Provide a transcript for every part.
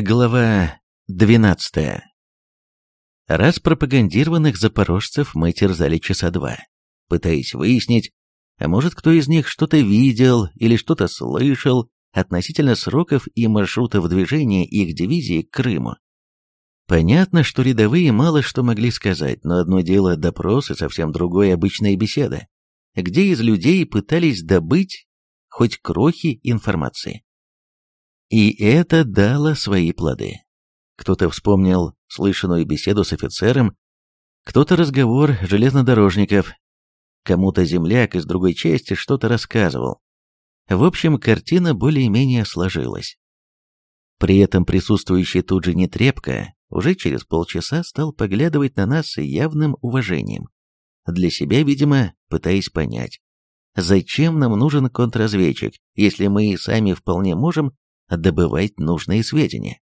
Глава 12. Раз пропагандированных запорожцев мы терзали часа два, пытаясь выяснить, а может кто из них что-то видел или что-то слышал относительно сроков и маршрутов движения их дивизии к Крыму. Понятно, что рядовые мало что могли сказать, но одно дело допрос и совсем другое обычная беседа, где из людей пытались добыть хоть крохи информации. И это дало свои плоды. Кто-то вспомнил слышанную беседу с офицером, кто-то разговор железнодорожников, кому-то земляк из другой части что-то рассказывал. В общем, картина более-менее сложилась. При этом присутствующий тут же Нетребко уже через полчаса стал поглядывать на нас с явным уважением. Для себя, видимо, пытаясь понять, зачем нам нужен контрразведчик, если мы и сами вполне можем добывать нужные сведения.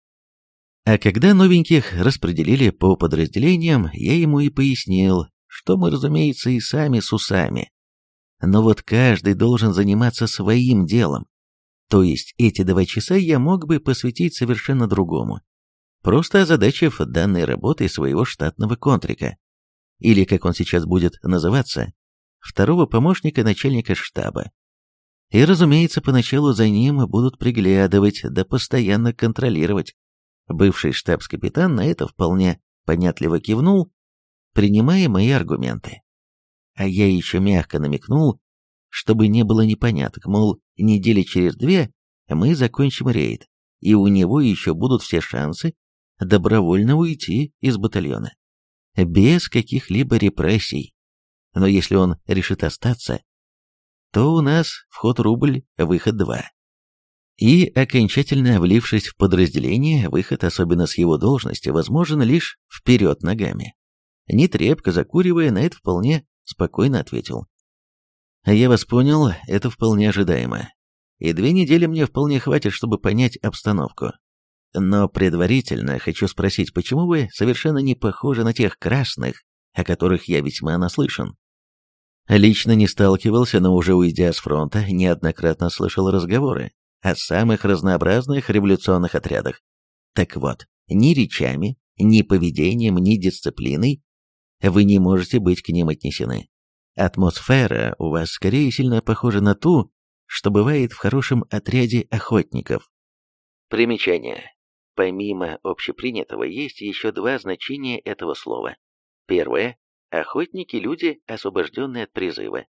А когда новеньких распределили по подразделениям, я ему и пояснил, что мы, разумеется, и сами с усами. Но вот каждый должен заниматься своим делом. То есть эти два часа я мог бы посвятить совершенно другому. Просто озадачив данной работой своего штатного контрика. Или, как он сейчас будет называться, второго помощника начальника штаба. И, разумеется, поначалу за ним будут приглядывать, да постоянно контролировать. Бывший штабс-капитан на это вполне понятливо кивнул, принимая мои аргументы. А я еще мягко намекнул, чтобы не было непоняток, мол, недели через две мы закончим рейд, и у него еще будут все шансы добровольно уйти из батальона. Без каких-либо репрессий. Но если он решит остаться, то у нас вход рубль, выход два. И, окончательно влившись в подразделение, выход, особенно с его должности, возможен лишь вперед ногами. Нетрепко закуривая, на это вполне спокойно ответил. «Я вас понял, это вполне ожидаемо. И две недели мне вполне хватит, чтобы понять обстановку. Но предварительно хочу спросить, почему вы совершенно не похожи на тех красных, о которых я весьма наслышан?» Лично не сталкивался, но уже уйдя с фронта, неоднократно слышал разговоры о самых разнообразных революционных отрядах. Так вот, ни речами, ни поведением, ни дисциплиной вы не можете быть к ним отнесены. Атмосфера у вас скорее сильно похожа на ту, что бывает в хорошем отряде охотников. Примечание. Помимо общепринятого, есть еще два значения этого слова. Первое Охотники – люди, освобожденные от призыва,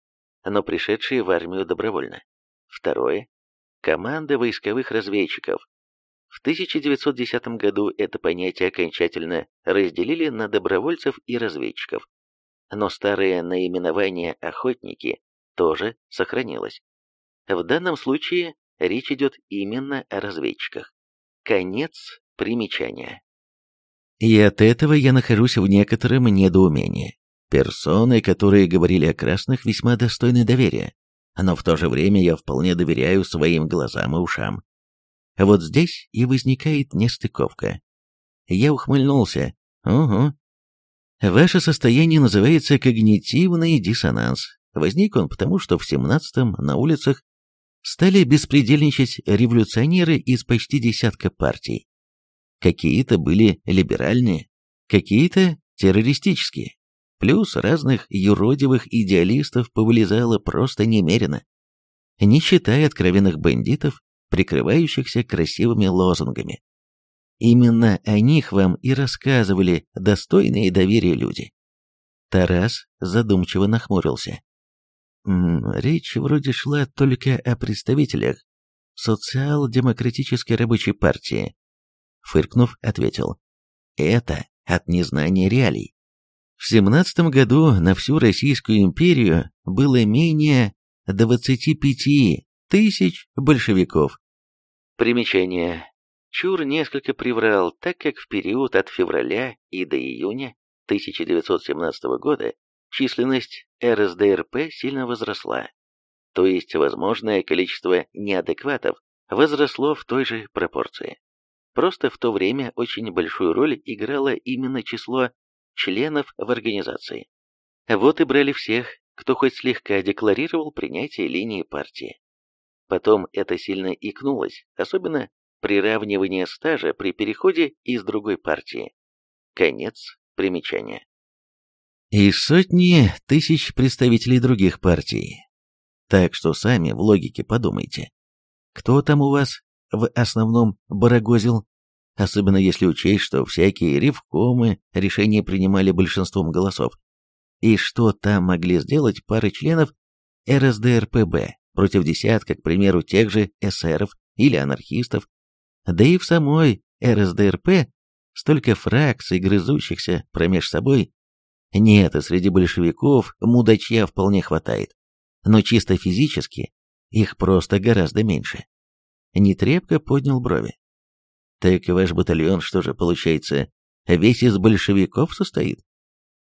но пришедшие в армию добровольно. Второе – команда войсковых разведчиков. В 1910 году это понятие окончательно разделили на добровольцев и разведчиков. Но старое наименование «охотники» тоже сохранилось. В данном случае речь идет именно о разведчиках. Конец примечания. И от этого я нахожусь в некотором недоумении. Персоны, которые говорили о красных, весьма достойны доверия, но в то же время я вполне доверяю своим глазам и ушам. Вот здесь и возникает нестыковка. Я ухмыльнулся. Угу. Ваше состояние называется когнитивный диссонанс. Возник он потому, что в 17-м на улицах стали беспредельничать революционеры из почти десятка партий. Какие-то были либеральные, какие-то террористические. Плюс разных юродивых идеалистов повылезало просто немерено. Не считая откровенных бандитов, прикрывающихся красивыми лозунгами. Именно о них вам и рассказывали достойные доверия люди. Тарас задумчиво нахмурился. Речь вроде шла только о представителях социал-демократической рабочей партии. Фыркнув, ответил. Это от незнания реалий. В 17 году на всю Российскую империю было менее 25 тысяч большевиков. Примечание. Чур несколько приврал, так как в период от февраля и до июня 1917 года численность РСДРП сильно возросла. То есть возможное количество неадекватов возросло в той же пропорции. Просто в то время очень большую роль играло именно число членов в организации. Вот и брали всех, кто хоть слегка декларировал принятие линии партии. Потом это сильно икнулось, особенно приравнивание стажа при переходе из другой партии. Конец примечания. И сотни тысяч представителей других партий. Так что сами в логике подумайте. Кто там у вас в основном барагозил? Особенно если учесть, что всякие ревкомы решения принимали большинством голосов. И что там могли сделать пары членов РСДРПБ против десятка, к примеру, тех же эсеров или анархистов, да и в самой РСДРП столько фракций, грызущихся промеж собой. Нет, и среди большевиков мудачья вполне хватает. Но чисто физически их просто гораздо меньше. Нетребко поднял брови. Так ваш батальон, что же, получается, весь из большевиков состоит?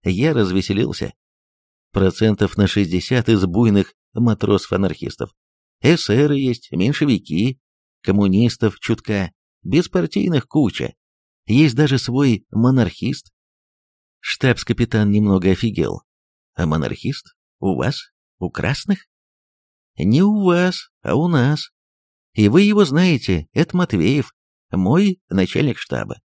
Я развеселился. Процентов на 60 из буйных матросов-анархистов. Эсеры есть, меньшевики, коммунистов чутка, беспартийных куча. Есть даже свой монархист. Штабс-капитан немного офигел. А монархист? У вас? У красных? Не у вас, а у нас. И вы его знаете, это Матвеев, мой начальник штаба.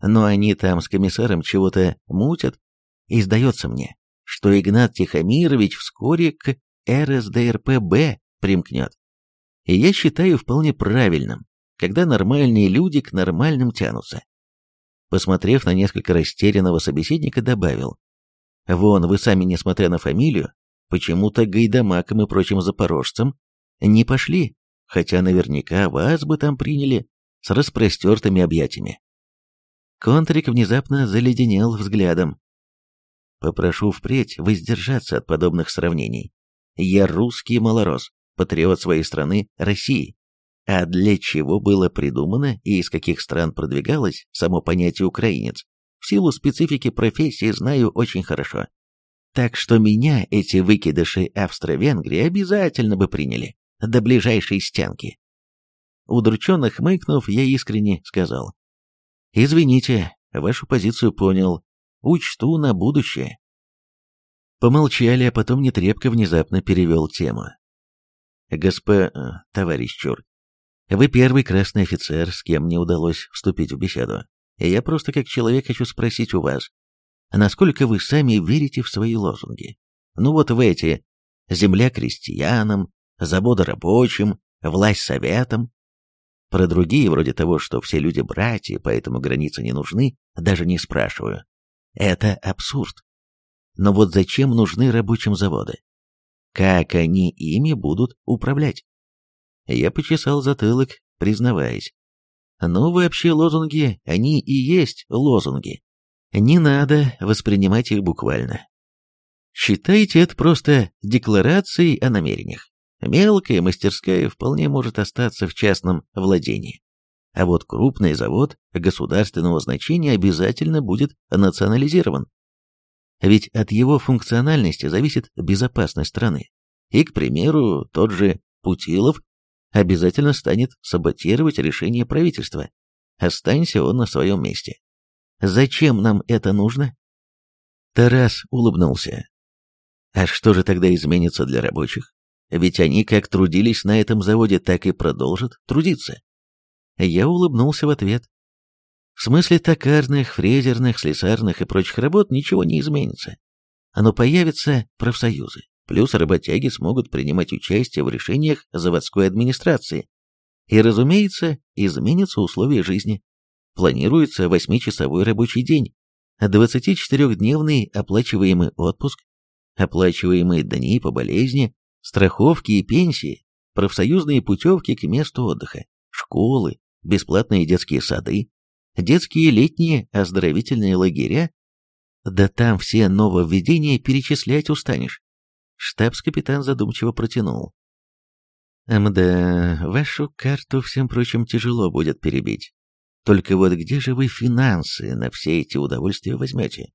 Но они там с комиссаром чего-то мутят, и сдается мне, что Игнат Тихомирович вскоре к РСДРПБ примкнет. И я считаю вполне правильным, когда нормальные люди к нормальным тянутся. Посмотрев на несколько растерянного собеседника, добавил. Вон, вы сами, несмотря на фамилию, почему-то гайдамакам и прочим запорожцам не пошли, хотя наверняка вас бы там приняли с распростертыми объятиями. Контрик внезапно заледенел взглядом. Попрошу впредь воздержаться от подобных сравнений. Я русский малорос патриот своей страны России. А для чего было придумано и из каких стран продвигалось само понятие «украинец», в силу специфики профессии знаю очень хорошо. Так что меня эти выкидыши Австро-Венгрии обязательно бы приняли до ближайшей стенки. Удрученно хмыкнув, я искренне сказал. «Извините, вашу позицию понял. Учту на будущее». Помолчали, а потом нетрепко внезапно перевел тему. Госпо... Э, товарищ Чур, вы первый красный офицер, с кем мне удалось вступить в беседу. И я просто как человек хочу спросить у вас, насколько вы сами верите в свои лозунги? Ну вот в эти «Земля крестьянам», «Забода рабочим», «Власть советам». Про другие, вроде того, что все люди братья, поэтому границы не нужны, даже не спрашиваю. Это абсурд. Но вот зачем нужны рабочим заводы? Как они ими будут управлять? Я почесал затылок, признаваясь. Ну, вообще лозунги, они и есть лозунги. Не надо воспринимать их буквально. Считайте это просто декларацией о намерениях. Мелкая мастерская вполне может остаться в частном владении. А вот крупный завод государственного значения обязательно будет национализирован. Ведь от его функциональности зависит безопасность страны. И, к примеру, тот же Путилов обязательно станет саботировать решение правительства. Останься он на своем месте. Зачем нам это нужно? Тарас улыбнулся. А что же тогда изменится для рабочих? Ведь они как трудились на этом заводе, так и продолжат трудиться. Я улыбнулся в ответ. В смысле токарных, фрезерных, слесарных и прочих работ ничего не изменится. Но появятся профсоюзы, плюс работяги смогут принимать участие в решениях заводской администрации. И, разумеется, изменятся условия жизни. Планируется восьмичасовой рабочий день, 24-дневный оплачиваемый отпуск, оплачиваемые дни по болезни, страховки и пенсии, профсоюзные путевки к месту отдыха, школы, бесплатные детские сады, детские летние оздоровительные лагеря, да там все нововведения перечислять устанешь. Штабс-капитан задумчиво протянул. «Мда, вашу карту, всем прочим, тяжело будет перебить. Только вот где же вы финансы на все эти удовольствия возьмете?»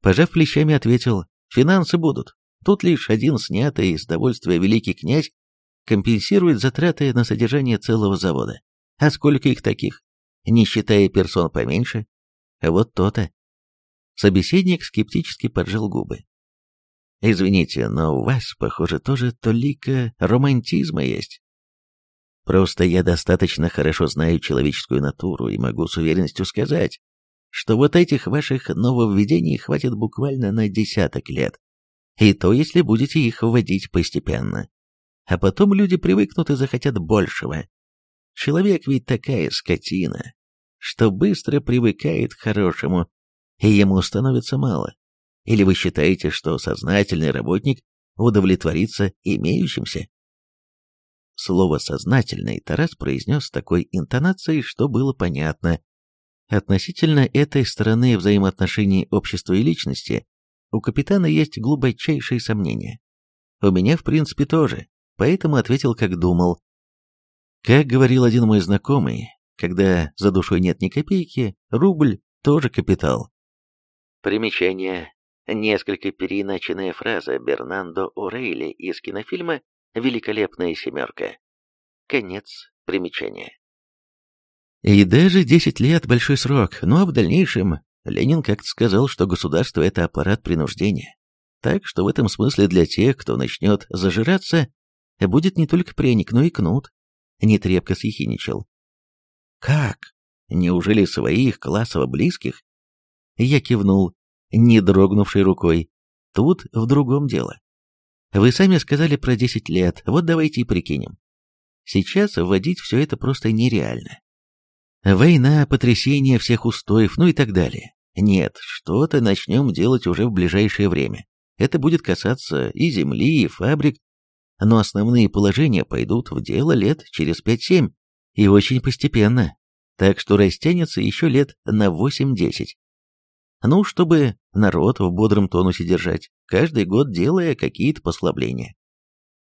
Пожав плечами, ответил, «Финансы будут. Тут лишь один снятый из довольствия великий князь компенсирует затраты на содержание целого завода. А сколько их таких? не считая персон поменьше. Вот то-то. Собеседник скептически поджал губы. «Извините, но у вас, похоже, тоже толика романтизма есть». Просто я достаточно хорошо знаю человеческую натуру и могу с уверенностью сказать, что вот этих ваших нововведений хватит буквально на десяток лет. И то, если будете их вводить постепенно. А потом люди привыкнут и захотят большего. Человек ведь такая скотина, что быстро привыкает к хорошему, и ему становится мало. Или вы считаете, что сознательный работник удовлетворится имеющимся? Слово «сознательный» Тарас произнес с такой интонацией, что было понятно. Относительно этой стороны взаимоотношений общества и личности у капитана есть глубочайшие сомнения. У меня, в принципе, тоже, поэтому ответил, как думал. Как говорил один мой знакомый, когда за душой нет ни копейки, рубль тоже капитал. Примечание. Несколько переиначенная фраза Бернандо Орейли из кинофильма «Великолепная семерка». Конец примечания. И даже 10 лет – большой срок, ну а в дальнейшем Ленин как-то сказал, что государство – это аппарат принуждения. Так что в этом смысле для тех, кто начнет зажираться, будет не только пряник, но и кнут. Нетрепко съехиничал. Как? Неужели своих классово близких? Я кивнул, не дрогнувшей рукой. Тут в другом дело. Вы сами сказали про 10 лет, вот давайте и прикинем. Сейчас вводить все это просто нереально. Война, потрясение всех устоев, ну и так далее. Нет, что-то начнем делать уже в ближайшее время. Это будет касаться и земли, и фабрик, но основные положения пойдут в дело лет через 5-7, и очень постепенно, так что растянется еще лет на 8-10. Ну, чтобы народ в бодром тонусе держать, каждый год делая какие-то послабления.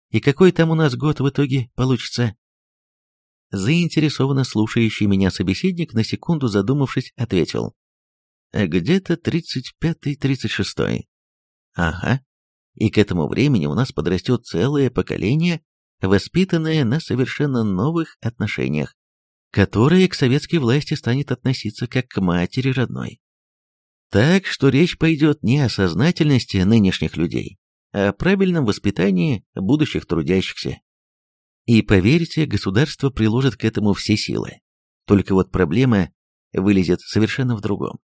И какой там у нас год в итоге получится? Заинтересованно слушающий меня собеседник, на секунду задумавшись, ответил. Где-то 35-36. Ага. И к этому времени у нас подрастет целое поколение, воспитанное на совершенно новых отношениях, которое к советской власти станет относиться как к матери родной. Так что речь пойдет не о сознательности нынешних людей, а о правильном воспитании будущих трудящихся. И поверьте, государство приложит к этому все силы. Только вот проблема вылезет совершенно в другом.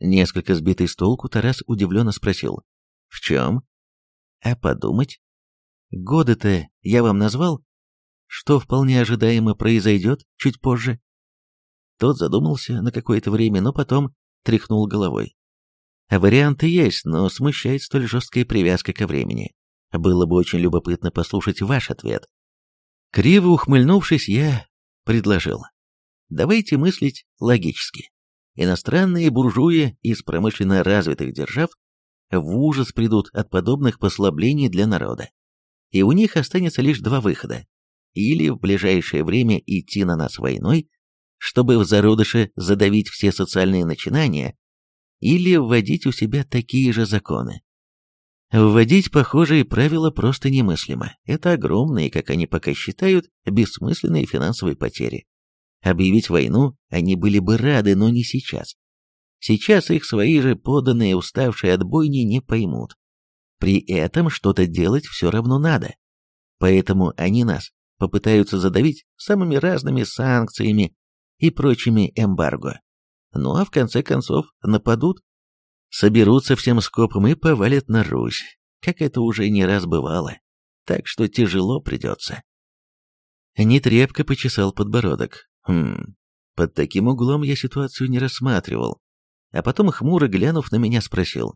Несколько сбитый с толку, Тарас удивленно спросил. «В чем?» «А подумать?» «Годы-то я вам назвал? Что вполне ожидаемо произойдет чуть позже?» Тот задумался на какое-то время, но потом тряхнул головой. Варианты есть, но смущает столь жесткая привязка ко времени. Было бы очень любопытно послушать ваш ответ. Криво ухмыльнувшись, я предложил. Давайте мыслить логически. Иностранные буржуи из промышленно развитых держав в ужас придут от подобных послаблений для народа. И у них останется лишь два выхода. Или в ближайшее время идти на нас войной, чтобы в зародыше задавить все социальные начинания, или вводить у себя такие же законы. Вводить похожие правила просто немыслимо. Это огромные, как они пока считают, бессмысленные финансовые потери. Объявить войну они были бы рады, но не сейчас. Сейчас их свои же поданные, уставшие от бойни, не поймут. При этом что-то делать все равно надо. Поэтому они нас попытаются задавить самыми разными санкциями и прочими эмбарго. Ну а в конце концов нападут, соберутся всем скопом и повалят на Русь, как это уже не раз бывало. Так что тяжело придется. Нетрепко почесал подбородок. Хм, под таким углом я ситуацию не рассматривал. А потом, хмуро глянув на меня, спросил.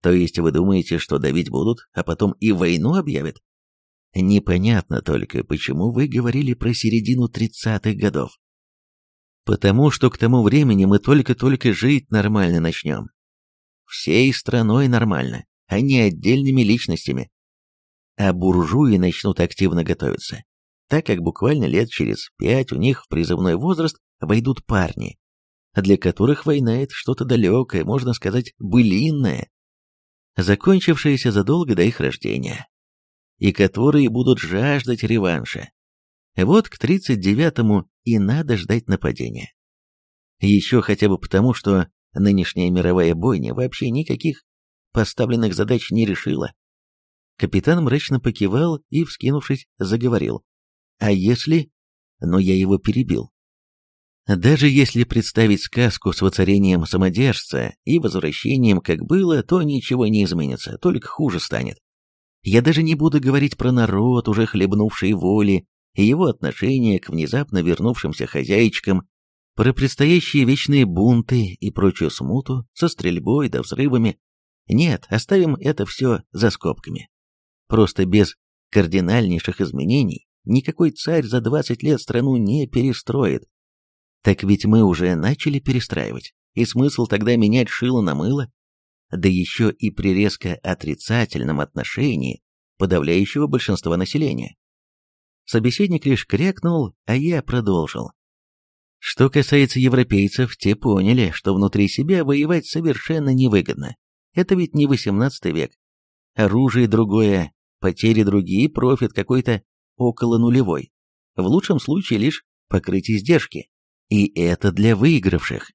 То есть вы думаете, что давить будут, а потом и войну объявят? Непонятно только, почему вы говорили про середину тридцатых годов. Потому что к тому времени мы только-только жить нормально начнем. Всей страной нормально, а не отдельными личностями. А буржуи начнут активно готовиться, так как буквально лет через пять у них в призывной возраст войдут парни, для которых война — это что-то далекое, можно сказать, былинное, закончившееся задолго до их рождения, и которые будут жаждать реванша. Вот к 39-му и надо ждать нападения. Еще хотя бы потому, что нынешняя мировая бойня вообще никаких поставленных задач не решила. Капитан мрачно покивал и, вскинувшись, заговорил. А если... Но я его перебил. Даже если представить сказку с воцарением самодержца и возвращением, как было, то ничего не изменится, только хуже станет. Я даже не буду говорить про народ, уже хлебнувший воли, и его отношение к внезапно вернувшимся хозяйчикам, про предстоящие вечные бунты и прочую смуту со стрельбой да взрывами. Нет, оставим это все за скобками. Просто без кардинальнейших изменений никакой царь за 20 лет страну не перестроит, так ведь мы уже начали перестраивать, и смысл тогда менять шило на мыло, да еще и при резко отрицательном отношении подавляющего большинства населения. Собеседник лишь крякнул, а я продолжил. Что касается европейцев, те поняли, что внутри себя воевать совершенно невыгодно. Это ведь не 18 век. Оружие другое, потери другие, профит какой-то около нулевой. В лучшем случае лишь покрыть издержки. И это для выигравших.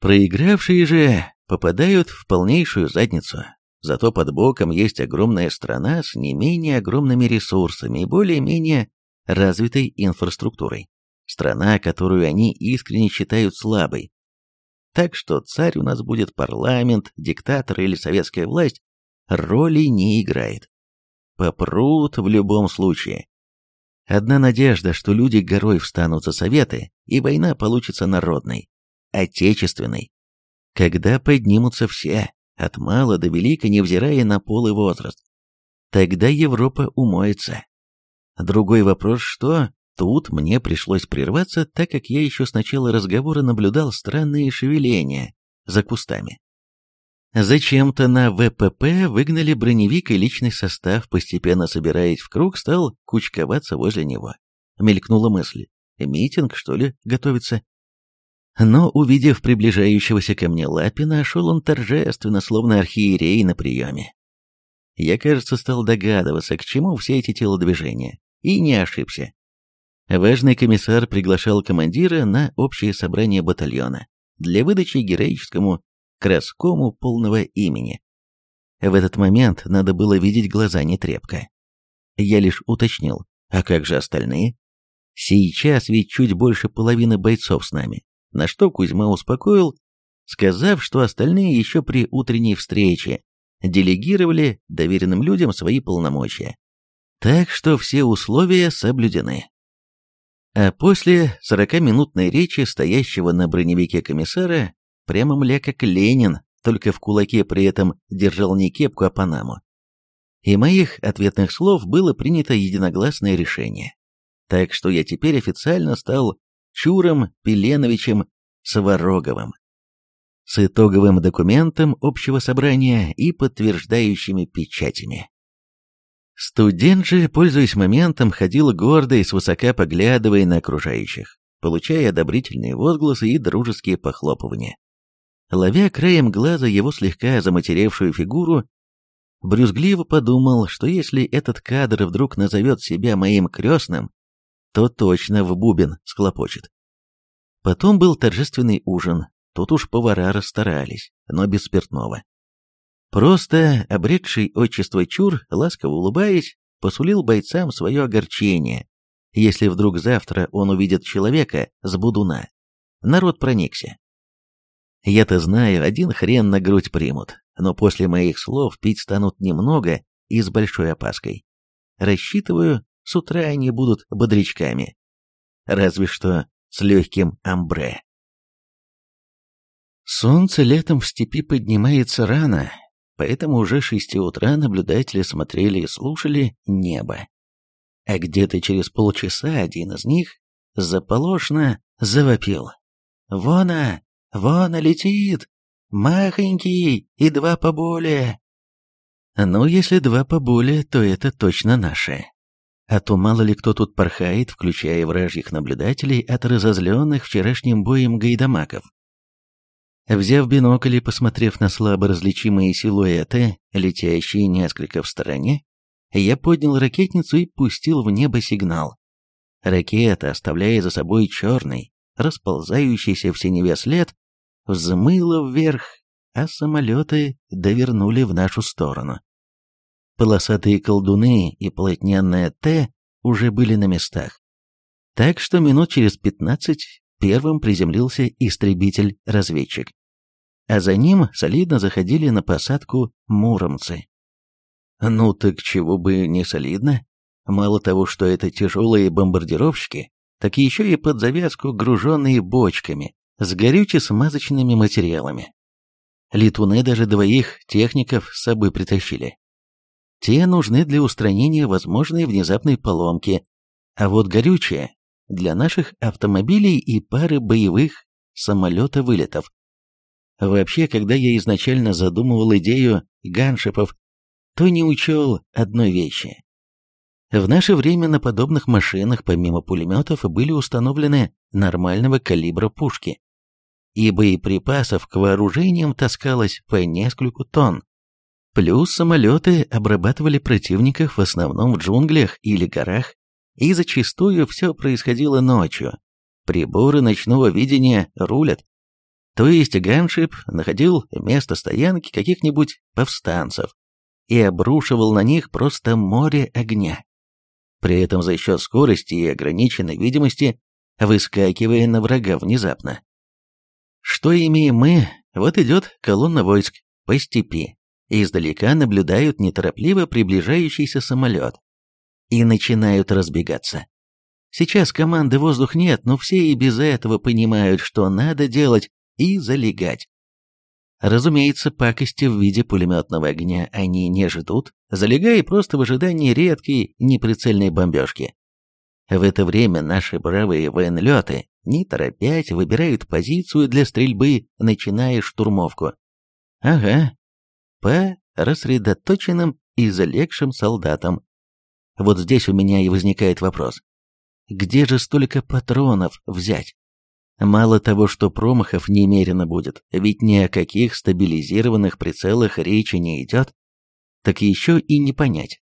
Проигравшие же попадают в полнейшую задницу. Зато под боком есть огромная страна с не менее огромными ресурсами и более-менее развитой инфраструктурой. Страна, которую они искренне считают слабой. Так что царь у нас будет парламент, диктатор или советская власть, роли не играет. Попрут в любом случае. Одна надежда, что люди горой встанут за советы, и война получится народной, отечественной. Когда поднимутся все, от мала до велика, невзирая на пол и возраст, тогда Европа умоется. Другой вопрос, что тут мне пришлось прерваться, так как я еще с начала разговора наблюдал странные шевеления за кустами. Зачем-то на ВПП выгнали броневик и личный состав, постепенно собираясь в круг, стал кучковаться возле него. Мелькнула мысль. Митинг, что ли, готовится? Но, увидев приближающегося ко мне Лапина, шел он торжественно, словно архиерей на приеме. Я, кажется, стал догадываться, к чему все эти телодвижения, и не ошибся. Важный комиссар приглашал командира на общее собрание батальона для выдачи героическому Краскому полного имени. В этот момент надо было видеть глаза нетрепко. Я лишь уточнил, а как же остальные? Сейчас ведь чуть больше половины бойцов с нами, на что Кузьма успокоил, сказав, что остальные еще при утренней встрече делегировали доверенным людям свои полномочия. Так что все условия соблюдены. А после сорокаминутной речи стоящего на броневике комиссара Прямо мля как Ленин, только в кулаке при этом держал не кепку, а панаму. И моих ответных слов было принято единогласное решение. Так что я теперь официально стал Чуром Пеленовичем Свароговым. С итоговым документом общего собрания и подтверждающими печатями. Студент же, пользуясь моментом, ходил гордо и свысока поглядывая на окружающих, получая одобрительные возгласы и дружеские похлопывания. Ловя краем глаза его слегка заматеревшую фигуру, брюзгливо подумал, что если этот кадр вдруг назовет себя моим крестным, то точно в бубен схлопочет. Потом был торжественный ужин, тут уж повара расстарались, но без спиртного. Просто обретший отчество Чур, ласково улыбаясь, посулил бойцам свое огорчение, если вдруг завтра он увидит человека с будуна. Народ проникся. Я-то знаю, один хрен на грудь примут, но после моих слов пить станут немного и с большой опаской. Рассчитываю, с утра они будут бодрячками. Разве что с легким амбре. Солнце летом в степи поднимается рано, поэтому уже шести утра наблюдатели смотрели и слушали небо. А где-то через полчаса один из них заполошно завопил. «Вона! Вон летит! Махонький и два поболее!» «Ну, если два поболее, то это точно наши. А то мало ли кто тут порхает, включая вражьих наблюдателей от разозленных вчерашним боем гайдамаков. Взяв бинокль и посмотрев на слабо различимые силуэты, летящие несколько в стороне, я поднял ракетницу и пустил в небо сигнал. Ракета, оставляя за собой черный, расползающийся в синеве след, взмыло вверх, а самолеты довернули в нашу сторону. Полосатые колдуны и полотняная Т уже были на местах. Так что минут через пятнадцать первым приземлился истребитель-разведчик. А за ним солидно заходили на посадку муромцы. Ну так чего бы не солидно. Мало того, что это тяжелые бомбардировщики, так еще и под завязку груженные бочками с горюче-смазочными материалами. Летуны даже двоих техников с собой притащили. Те нужны для устранения возможной внезапной поломки, а вот горючее для наших автомобилей и пары боевых самолета-вылетов. Вообще, когда я изначально задумывал идею ганшипов, то не учел одной вещи. В наше время на подобных машинах помимо пулеметов были установлены нормального калибра пушки, и боеприпасов к вооружениям таскалось по нескольку тонн. Плюс самолеты обрабатывали противников в основном в джунглях или горах, и зачастую все происходило ночью. Приборы ночного видения рулят. То есть ганшип находил место стоянки каких-нибудь повстанцев и обрушивал на них просто море огня. При этом за счет скорости и ограниченной видимости выскакивая на врага внезапно. Что имеем мы? Вот идет колонна войск по степи. Издалека наблюдают неторопливо приближающийся самолет. И начинают разбегаться. Сейчас команды воздух нет, но все и без этого понимают, что надо делать, и залегать. Разумеется, пакости в виде пулеметного огня они не ждут, залегая просто в ожидании редкой неприцельной бомбежки. В это время наши бравые военлеты не торопясь, выбирают позицию для стрельбы, начиная штурмовку. Ага, по рассредоточенным и залегшим солдатам. Вот здесь у меня и возникает вопрос. Где же столько патронов взять? Мало того, что промахов немерено будет, ведь ни о каких стабилизированных прицелах речи не идет, так еще и не понять,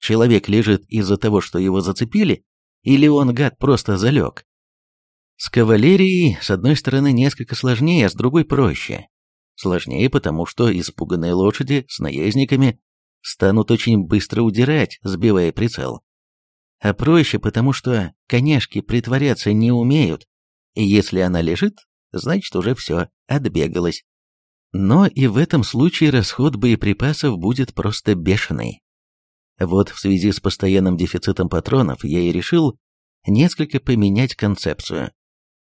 человек лежит из-за того, что его зацепили, или он, гад, просто залег. С кавалерией, с одной стороны, несколько сложнее, а с другой проще. Сложнее, потому что испуганные лошади с наездниками станут очень быстро удирать, сбивая прицел. А проще, потому что конешки притворяться не умеют, и если она лежит, значит уже все, отбегалась. Но и в этом случае расход боеприпасов будет просто бешеный. Вот в связи с постоянным дефицитом патронов я и решил несколько поменять концепцию.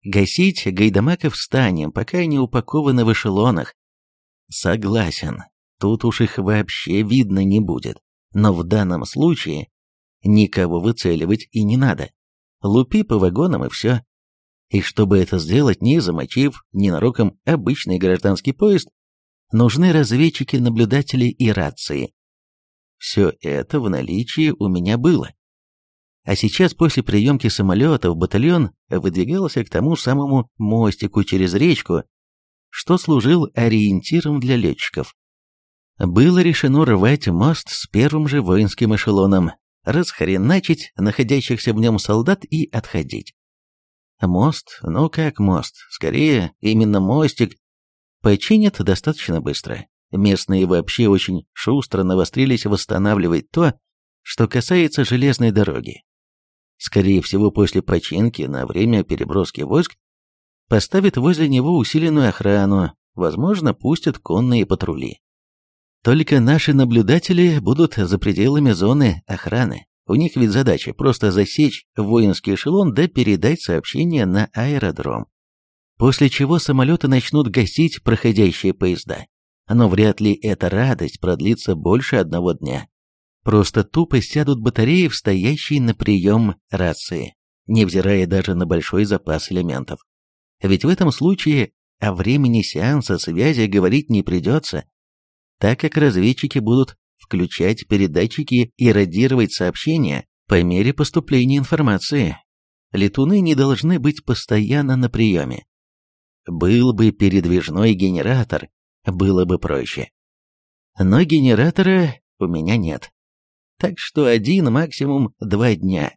Гасить гайдамаков станем, пока они упакованы в эшелонах. Согласен, тут уж их вообще видно не будет. Но в данном случае никого выцеливать и не надо. Лупи по вагонам и все. И чтобы это сделать, не замочив ненароком обычный гражданский поезд, нужны разведчики-наблюдатели и рации. Все это в наличии у меня было. А сейчас после приемки самолетов батальон выдвигался к тому самому мостику через речку, что служил ориентиром для летчиков. Было решено рвать мост с первым же воинским эшелоном, расхреначить находящихся в нем солдат и отходить. Мост, ну как мост, скорее именно мостик, починят достаточно быстро. Местные вообще очень шустро навострились восстанавливать то, что касается железной дороги. Скорее всего, после починки на время переброски войск поставят возле него усиленную охрану, возможно, пустят конные патрули. Только наши наблюдатели будут за пределами зоны охраны. У них ведь задача просто засечь воинский эшелон да передать сообщение на аэродром. После чего самолеты начнут гасить проходящие поезда. Но вряд ли эта радость продлится больше одного дня. Просто тупо сядут батареи в стоящей на прием рации, невзирая даже на большой запас элементов. Ведь в этом случае о времени сеанса связи говорить не придется, так как разведчики будут включать передатчики и радировать сообщения по мере поступления информации. Летуны не должны быть постоянно на приеме. Был бы передвижной генератор, было бы проще. Но генератора у меня нет так что один, максимум два дня.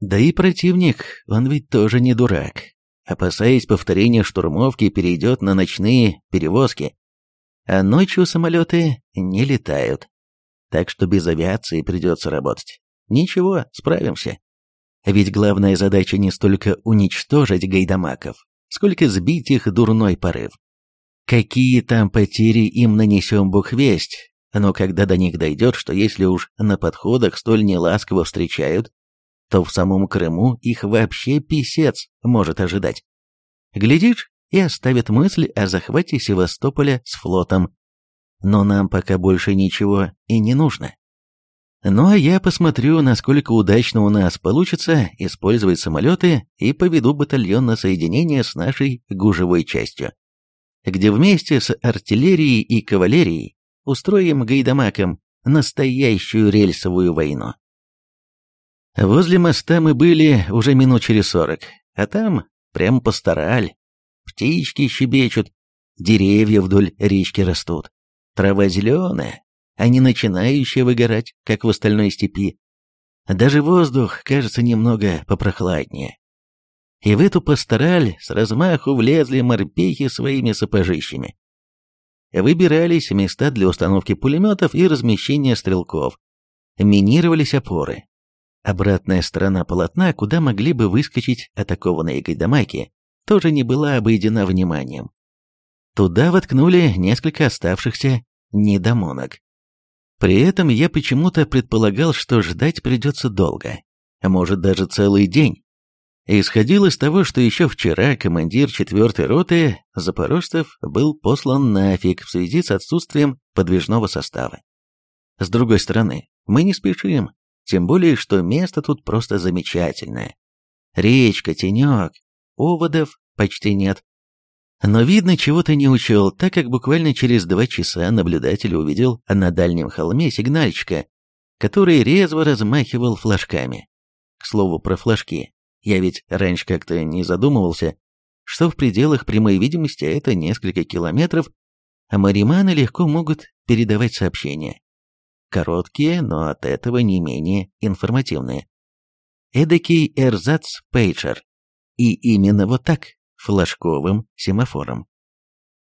Да и противник, он ведь тоже не дурак. Опасаясь повторения штурмовки, перейдет на ночные перевозки. А ночью самолеты не летают. Так что без авиации придется работать. Ничего, справимся. Ведь главная задача не столько уничтожить гайдамаков, сколько сбить их дурной порыв. Какие там потери им нанесем бог весть, но когда до них дойдет, что если уж на подходах столь неласково встречают, то в самом Крыму их вообще писец может ожидать. Глядишь, и оставит мысль о захвате Севастополя с флотом. Но нам пока больше ничего и не нужно. Ну а я посмотрю, насколько удачно у нас получится использовать самолеты и поведу батальон на соединение с нашей гужевой частью, где вместе с артиллерией и кавалерией устроим гайдамакам настоящую рельсовую войну. Возле моста мы были уже минут через сорок, а там прям постараль. Птички щебечут, деревья вдоль речки растут. Трава зеленая, а не начинающая выгорать, как в остальной степи. Даже воздух кажется немного попрохладнее. И в эту пастораль с размаху влезли морпехи своими сапожищами. Выбирались места для установки пулеметов и размещения стрелков. Минировались опоры. Обратная сторона полотна, куда могли бы выскочить атакованные гайдамаки, тоже не была обойдена вниманием. Туда воткнули несколько оставшихся недомонок. При этом я почему-то предполагал, что ждать придется долго, а может даже целый день. Исходил из того, что еще вчера командир 4-й роты Запорожцев был послан нафиг в связи с отсутствием подвижного состава. С другой стороны, мы не спешим, тем более, что место тут просто замечательное. Речка, тенек, оводов почти нет. Но видно, чего-то не учел, так как буквально через два часа наблюдатель увидел на дальнем холме сигнальщика, который резво размахивал флажками. К слову про флажки, я ведь раньше как-то не задумывался, что в пределах прямой видимости это несколько километров, а мариманы легко могут передавать сообщения. Короткие, но от этого не менее информативные. Эдакий эрзац-пейджер. И именно вот так, флажковым семафором.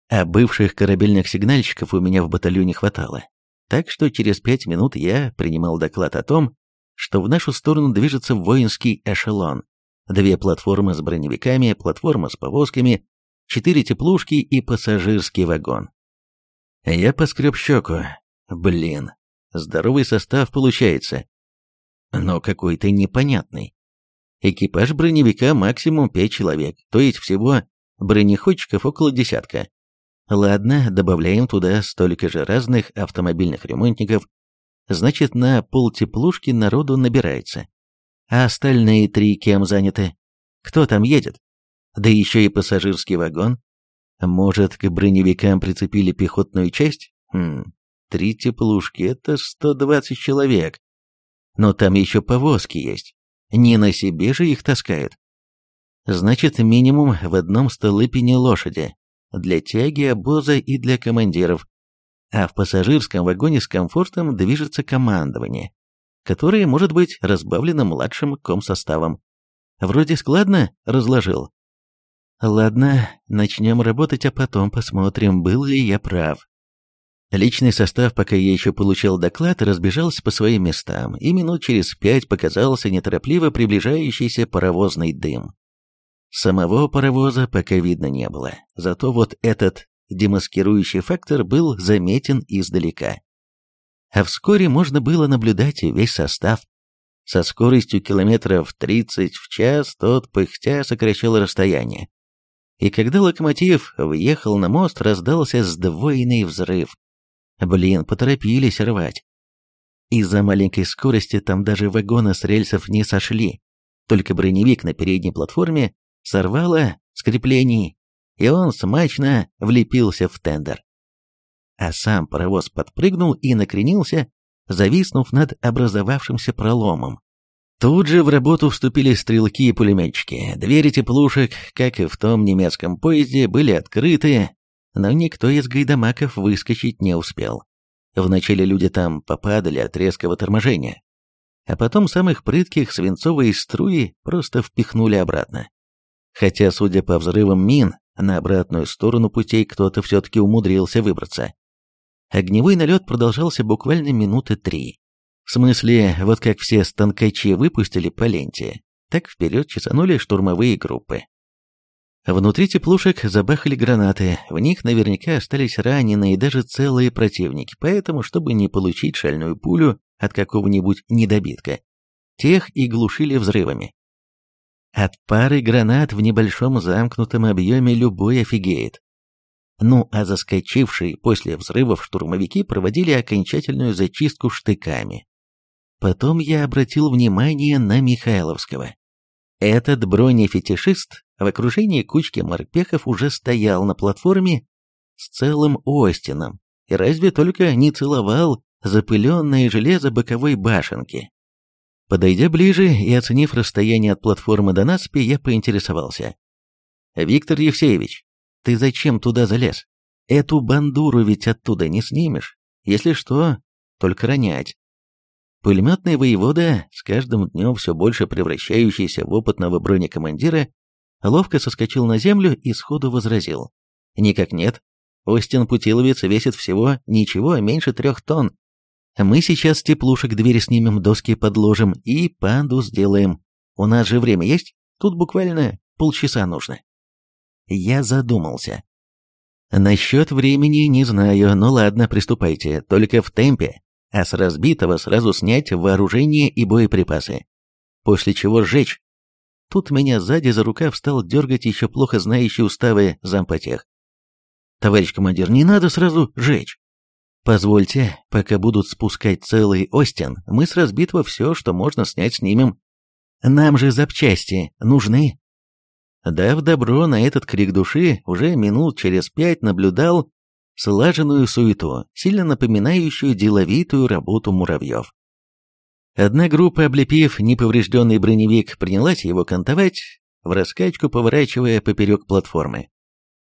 А бывших корабельных сигнальщиков у меня в батальоне хватало. Так что через пять минут я принимал доклад о том, что в нашу сторону движется воинский эшелон. Две платформы с броневиками, платформа с повозками, четыре теплушки и пассажирский вагон. Я поскреб щеку. Блин, здоровый состав получается. Но какой-то непонятный. Экипаж броневика максимум пять человек, то есть всего бронеходчиков около десятка. Ладно, добавляем туда столько же разных автомобильных ремонтников, значит на полтеплушки народу набирается. А остальные три кем заняты? Кто там едет? Да еще и пассажирский вагон. Может, к броневикам прицепили пехотную часть? Хм, три теплушки — это 120 человек. Но там еще повозки есть. Не на себе же их таскают. Значит, минимум в одном столыпине лошади. Для тяги обоза и для командиров. А в пассажирском вагоне с комфортом движется командование, которое может быть разбавлено младшим комсоставом. Вроде складно разложил. Ладно, начнем работать, а потом посмотрим, был ли я прав. Личный состав, пока я еще получал доклад, разбежался по своим местам, и минут через пять показался неторопливо приближающийся паровозный дым. Самого паровоза пока видно не было, зато вот этот демаскирующий фактор был заметен издалека. А вскоре можно было наблюдать весь состав. Со скоростью километров 30 в час тот пыхтя сокращал расстояние. И когда локомотив въехал на мост, раздался сдвоенный взрыв. Блин, поторопились рвать. Из-за маленькой скорости там даже вагоны с рельсов не сошли. Только броневик на передней платформе сорвало с и он смачно влепился в тендер. А сам паровоз подпрыгнул и накренился, зависнув над образовавшимся проломом. Тут же в работу вступили стрелки и пулеметчики. Двери теплушек, как и в том немецком поезде, были открыты, но никто из гайдамаков выскочить не успел. Вначале люди там попадали от резкого торможения, а потом самых прытких свинцовые струи просто впихнули обратно. Хотя, судя по взрывам мин, на обратную сторону путей кто-то все-таки умудрился выбраться. Огневой налет продолжался буквально минуты три. В смысле, вот как все станкачи выпустили по ленте, так вперед чесанули штурмовые группы. Внутри теплушек забахали гранаты, в них наверняка остались раненые и даже целые противники, поэтому, чтобы не получить шальную пулю от какого-нибудь недобитка, тех и глушили взрывами. От пары гранат в небольшом замкнутом объеме любой офигеет. Ну а заскочившие после взрывов штурмовики проводили окончательную зачистку штыками. Потом я обратил внимание на Михайловского. Этот бронефетишист в окружении кучки морпехов уже стоял на платформе с целым Остином и разве только не целовал запыленное железо боковой башенки. Подойдя ближе и оценив расстояние от платформы до насыпи, я поинтересовался. «Виктор Евсеевич, ты зачем туда залез? Эту бандуру ведь оттуда не снимешь. Если что, только ронять». Пулеметный воевода, с каждым днем все больше превращающийся в опытного бронекомандира, ловко соскочил на землю и сходу возразил. «Никак нет. Остин Путиловец весит всего ничего меньше трех тонн. Мы сейчас теплушек двери снимем, доски подложим и панду сделаем. У нас же время есть? Тут буквально полчаса нужно». Я задумался. «Насчет времени не знаю, но ладно, приступайте, только в темпе а с разбитого сразу снять вооружение и боеприпасы. После чего сжечь. Тут меня сзади за рукав стал дергать еще плохо знающий уставы зампотех. «Товарищ командир, не надо сразу жечь. Позвольте, пока будут спускать целый Остин, мы с разбитого все, что можно снять, снимем. Нам же запчасти нужны». Дав добро на этот крик души, уже минут через пять наблюдал слаженную суету, сильно напоминающую деловитую работу муравьев. Одна группа, облепив неповрежденный броневик, принялась его кантовать, в раскачку поворачивая поперек платформы.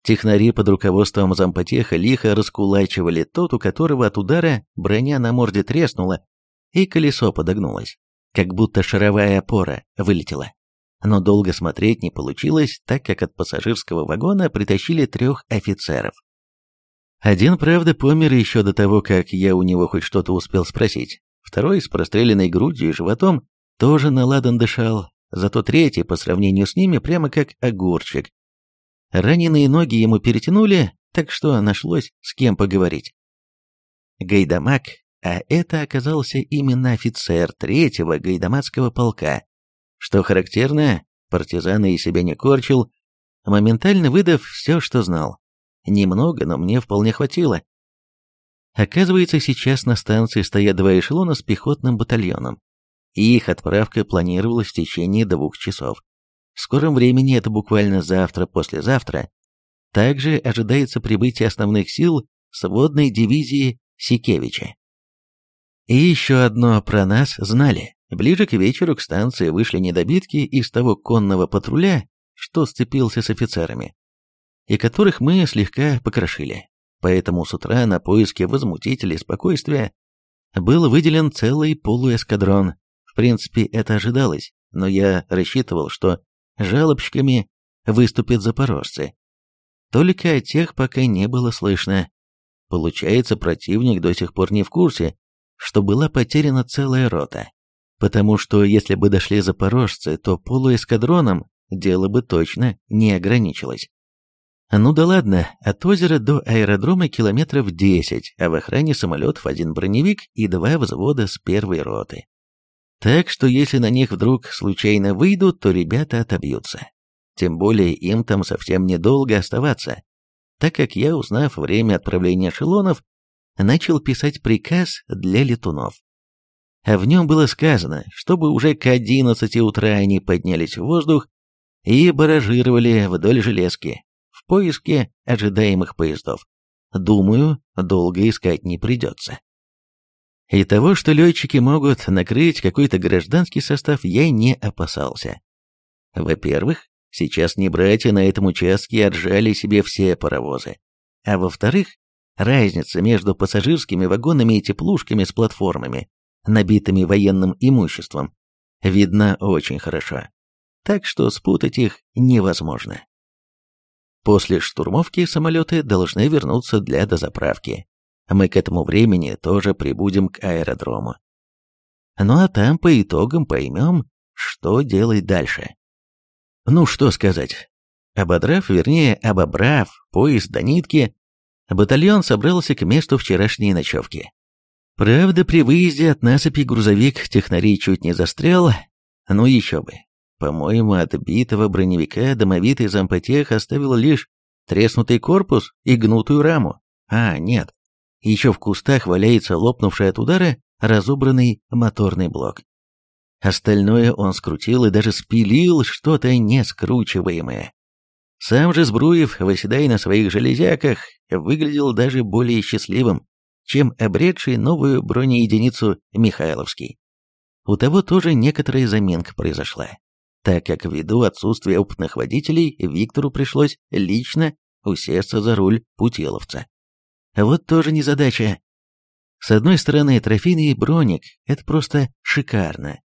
Технари под руководством зампотеха лихо раскулачивали тот, у которого от удара броня на морде треснула, и колесо подогнулось, как будто шаровая опора вылетела. Но долго смотреть не получилось, так как от пассажирского вагона притащили трех офицеров. Один, правда, помер еще до того, как я у него хоть что-то успел спросить. Второй, с простреленной грудью и животом, тоже наладан дышал, зато третий, по сравнению с ними, прямо как огурчик. Раненые ноги ему перетянули, так что нашлось с кем поговорить. Гайдамак, а это оказался именно офицер третьего гайдамацкого полка. Что характерно, партизана и себя не корчил, моментально выдав все, что знал. Немного, но мне вполне хватило. Оказывается, сейчас на станции стоят два эшелона с пехотным батальоном. И их отправка планировалась в течение двух часов. В скором времени, это буквально завтра-послезавтра, также ожидается прибытие основных сил сводной дивизии Сикевича. И еще одно про нас знали. Ближе к вечеру к станции вышли недобитки из того конного патруля, что сцепился с офицерами и которых мы слегка покрошили. Поэтому с утра на поиски возмутителей спокойствия был выделен целый полуэскадрон. В принципе, это ожидалось, но я рассчитывал, что жалобщиками выступят запорожцы. Только о тех пока не было слышно. Получается, противник до сих пор не в курсе, что была потеряна целая рота. Потому что если бы дошли запорожцы, то полуэскадроном дело бы точно не ограничилось. Ну да ладно, от озера до аэродрома километров 10, а в охране самолетов один броневик и два взвода с первой роты. Так что если на них вдруг случайно выйдут, то ребята отобьются. Тем более им там совсем недолго оставаться, так как я, узнав время отправления эшелонов, начал писать приказ для летунов. А в нем было сказано, чтобы уже к 11 утра они поднялись в воздух и баражировали вдоль железки, поиске ожидаемых поездов. Думаю, долго искать не придется. И того, что летчики могут накрыть какой-то гражданский состав, я не опасался. Во-первых, сейчас не братья на этом участке отжали себе все паровозы. А во-вторых, разница между пассажирскими вагонами и теплушками с платформами, набитыми военным имуществом, видна очень хорошо. Так что спутать их невозможно. После штурмовки самолеты должны вернуться для дозаправки. Мы к этому времени тоже прибудем к аэродрому. Ну а там по итогам поймем, что делать дальше. Ну что сказать. Ободрав, вернее, обобрав поезд до нитки, батальон собрался к месту вчерашней ночевки. Правда, при выезде от насыпи грузовик технарей чуть не застрял, ну еще бы. По-моему, от битого броневика домовитый зампотех оставил лишь треснутый корпус и гнутую раму. А, нет, еще в кустах валяется лопнувший от удара разобранный моторный блок. Остальное он скрутил и даже спилил что-то нескручиваемое. Сам же Збруев, восседая на своих железяках, выглядел даже более счастливым, чем обретший новую бронеединицу Михайловский. У того тоже некоторая заминка произошла, так как ввиду отсутствия опытных водителей Виктору пришлось лично усесться за руль путиловца. Вот тоже незадача. С одной стороны, трофейный броник – это просто шикарно.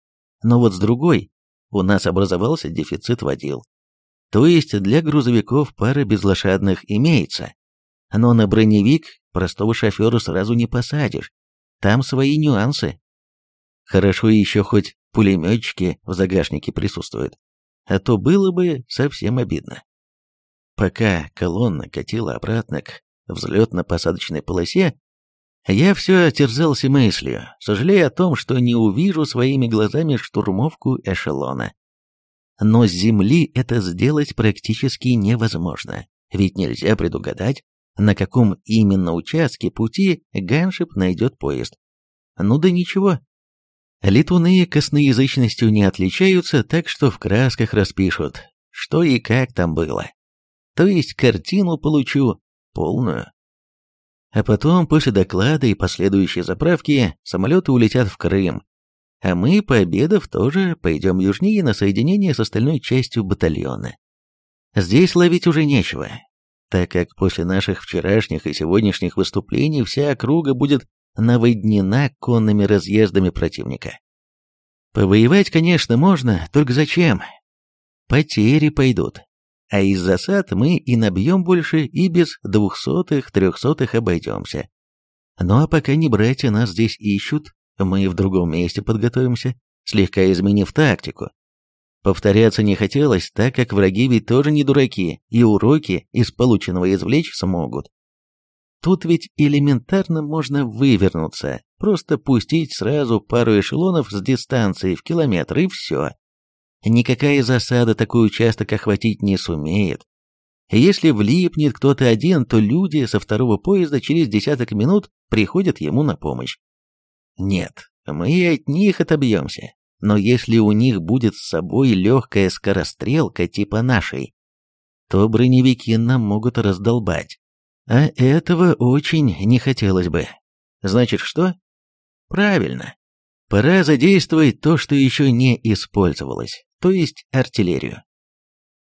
Но вот с другой, у нас образовался дефицит водил. То есть для грузовиков пара безлошадных имеется. Но на броневик простого шофера сразу не посадишь. Там свои нюансы. Хорошо еще хоть пулеметчики в загашнике присутствуют. А то было бы совсем обидно. Пока колонна катила обратно к взлетно-посадочной полосе, я все терзался мыслью, сожалея о том, что не увижу своими глазами штурмовку эшелона. Но с земли это сделать практически невозможно, ведь нельзя предугадать, на каком именно участке пути Ганшип найдет поезд. Ну да ничего. Летуны косноязычностью не отличаются, так что в красках распишут, что и как там было. То есть картину получу полную. А потом, после доклада и последующей заправки, самолеты улетят в Крым. А мы, пообедав, тоже пойдем южнее на соединение с остальной частью батальона. Здесь ловить уже нечего, так как после наших вчерашних и сегодняшних выступлений вся округа будет наводнена конными разъездами противника. Повоевать, конечно, можно, только зачем? Потери пойдут, а из засад мы и набьем больше, и без двухсотых, трехсотых обойдемся. Ну а пока не братья нас здесь ищут, мы в другом месте подготовимся, слегка изменив тактику. Повторяться не хотелось, так как враги ведь тоже не дураки, и уроки из полученного извлечь смогут. Тут ведь элементарно можно вывернуться, просто пустить сразу пару эшелонов с дистанции в километр и все. Никакая засада такой участок охватить не сумеет. Если влипнет кто-то один, то люди со второго поезда через десяток минут приходят ему на помощь. Нет, мы от них отобьемся. Но если у них будет с собой легкая скорострелка типа нашей, то броневики нам могут раздолбать. А этого очень не хотелось бы. Значит, что? Правильно. Пора задействовать то, что еще не использовалось то есть артиллерию.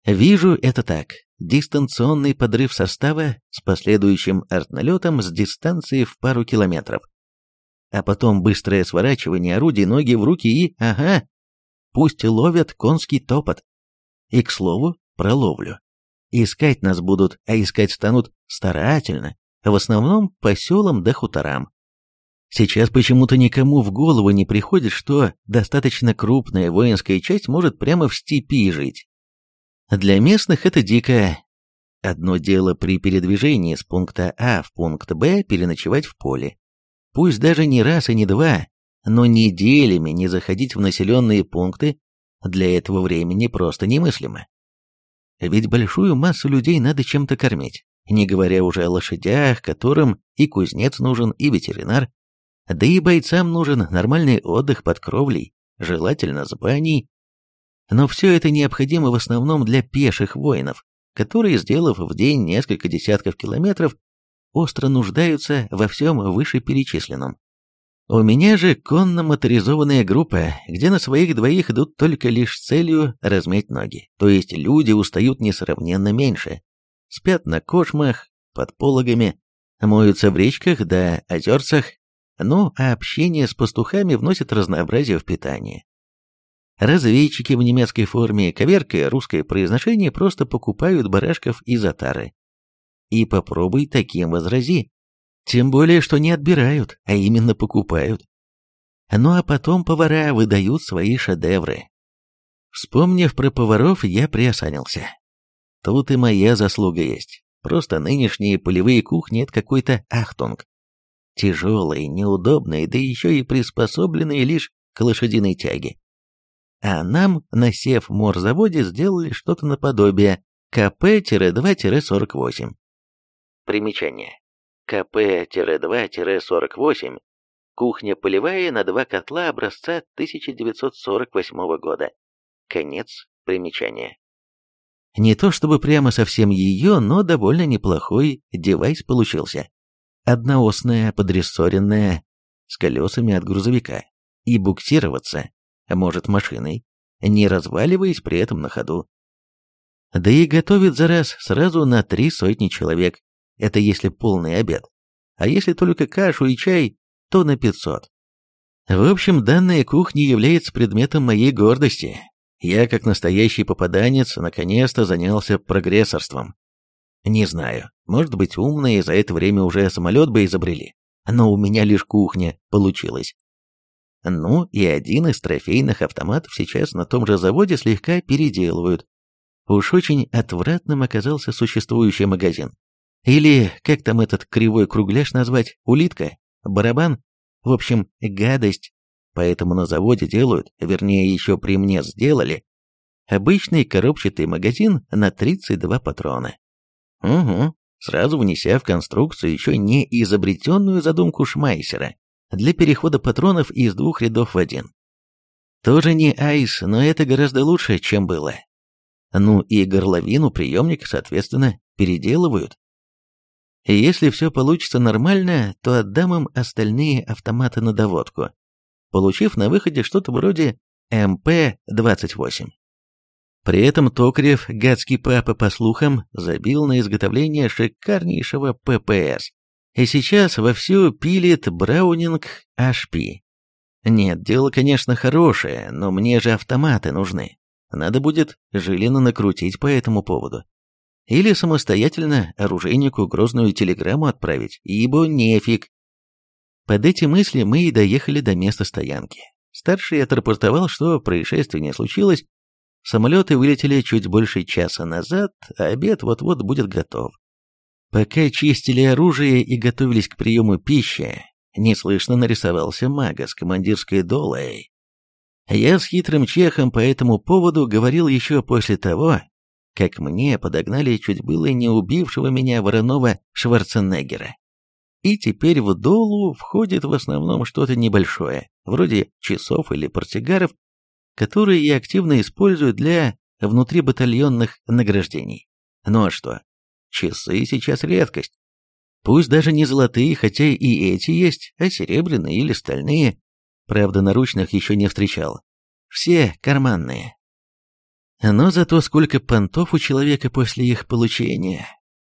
Вижу это так. Дистанционный подрыв состава с последующим артналетом с дистанции в пару километров. А потом быстрое сворачивание орудий ноги в руки и, ага, пусть ловят конский топот. И, к слову, про ловлю. Искать нас будут, а искать станут старательно, в основном по селам да хуторам. Сейчас почему-то никому в голову не приходит, что достаточно крупная воинская часть может прямо в степи жить. Для местных это дико. Одно дело при передвижении с пункта А в пункт Б переночевать в поле. Пусть даже не раз и не два, но неделями не заходить в населенные пункты для этого времени просто немыслимо. Ведь большую массу людей надо чем-то кормить, не говоря уже о лошадях, которым и кузнец нужен, и ветеринар, да и бойцам нужен нормальный отдых под кровлей, желательно с баней. Но все это необходимо в основном для пеших воинов, которые, сделав в день несколько десятков километров, остро нуждаются во всем вышеперечисленном. У меня же конно-моторизованная группа, где на своих двоих идут только лишь целью размять ноги, то есть люди устают несравненно меньше. Спят на кошмах, под пологами, моются в речках да озерцах, ну, а общение с пастухами вносит разнообразие в питание. Разведчики в немецкой форме, коверкая русское произношение, просто покупают барашков из отары. И попробуй таким возрази. Тем более, что не отбирают, а именно покупают. Ну а потом повара выдают свои шедевры. Вспомнив про поваров, я приосанился. Тут и моя заслуга есть. Просто нынешние полевые кухни — это какой-то ахтунг. Тяжелые, неудобные, да еще и приспособленные лишь к лошадиной тяге. А нам на Севморзаводе сделали что-то наподобие КП-2-48. Примечание. КП-2-48 Кухня полевая на два котла образца 1948 года. Конец примечания. Не то чтобы прямо совсем ее, но довольно неплохой девайс получился. Одноосная, подрессоренная, с колесами от грузовика. И буксироваться может машиной, не разваливаясь при этом на ходу. Да и готовит за раз сразу на три сотни человек. Это если полный обед. А если только кашу и чай, то на 500. В общем, данная кухня является предметом моей гордости. Я, как настоящий попаданец, наконец-то занялся прогрессорством. Не знаю, может быть, умные за это время уже самолет бы изобрели, но у меня лишь кухня получилась. Ну, и один из трофейных автоматов сейчас на том же заводе слегка переделывают. Уж очень отвратным оказался существующий магазин. Или, как там этот кривой кругляш назвать, улитка? барабан, в общем, гадость. Поэтому на заводе делают, вернее, еще при мне сделали, обычный коробчатый магазин на 32 патрона. Угу, сразу внеся в конструкцию еще не изобретенную задумку Шмайсера для перехода патронов из двух рядов в один. Тоже не айс, но это гораздо лучше, чем было. Ну и горловину приемника, соответственно, переделывают. И если все получится нормально, то отдам им остальные автоматы на доводку, получив на выходе что-то вроде МП-28. При этом Токарев, гадский папа, по слухам, забил на изготовление шикарнейшего ППС. И сейчас вовсю пилит Браунинг HP. Нет, дело, конечно, хорошее, но мне же автоматы нужны. Надо будет Жилина накрутить по этому поводу. Или самостоятельно оружейнику грозную телеграмму отправить, ибо нефиг. Под эти мысли мы и доехали до места стоянки. Старший отрапортовал, что происшествие не случилось, самолеты вылетели чуть больше часа назад, а обед вот-вот будет готов. Пока чистили оружие и готовились к приему пищи, неслышно нарисовался мага с командирской долой. Я с хитрым чехом по этому поводу говорил еще после того, как мне подогнали чуть было не убившего меня вороного Шварценеггера. И теперь в долу входит в основном что-то небольшое, вроде часов или портсигаров, которые я активно использую для внутрибатальонных награждений. Ну а что? Часы сейчас редкость. Пусть даже не золотые, хотя и эти есть, а серебряные или стальные. Правда, наручных еще не встречал. Все карманные. Но зато сколько понтов у человека после их получения.